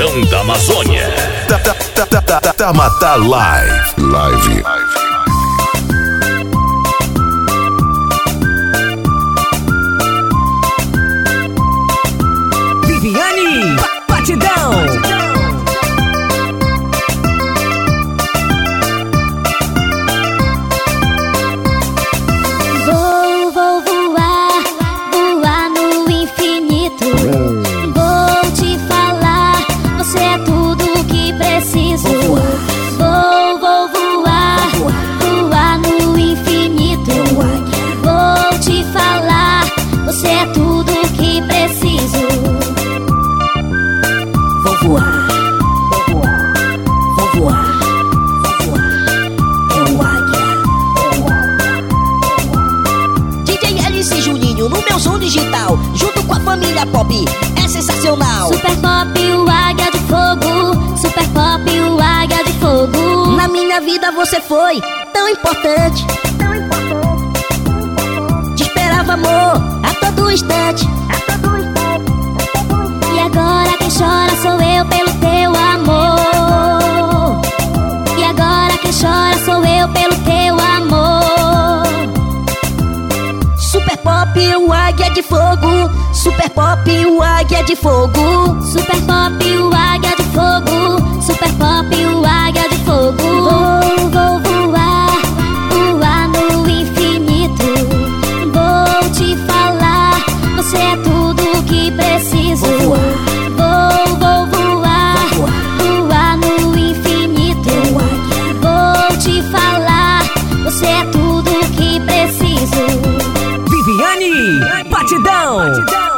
Da Amazônia. Tamata Live. Live. No meu som digital, junto com a família pop, é sensacional. Super Pop, o águia de fogo. Super Pop, o águia de fogo. Na minha vida você foi tão importante. Águia de fogo. Super pop, o águia de fogo. Super Pop, o águia de fogo. Super Pop, o águia de fogo. Vou, vou voar, voar no infinito. Vou te falar, você é tudo o que preciso. Vou voar. Vou, vou voar, voar. no infinito. Vou te falar, você é tudo down.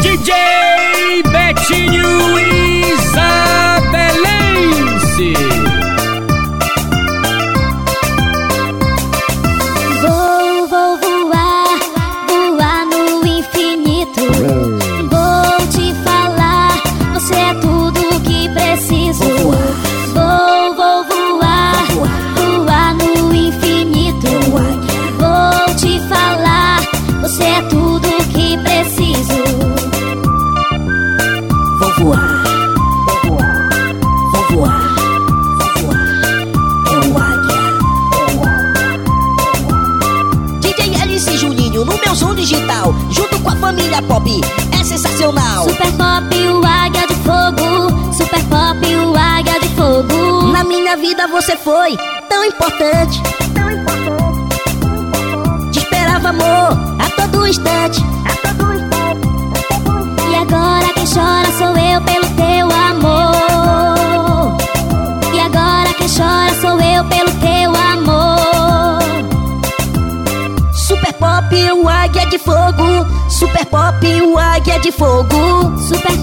DJ Som digital, junto com a família pop, é sensacional. Super Pop, o águia de fogo. Super Pop, o águia de fogo. Na minha vida você foi tão importante. Te esperava amor a todo instante. Pop, o águia de fogo. Super pop, o águia de fogo. Super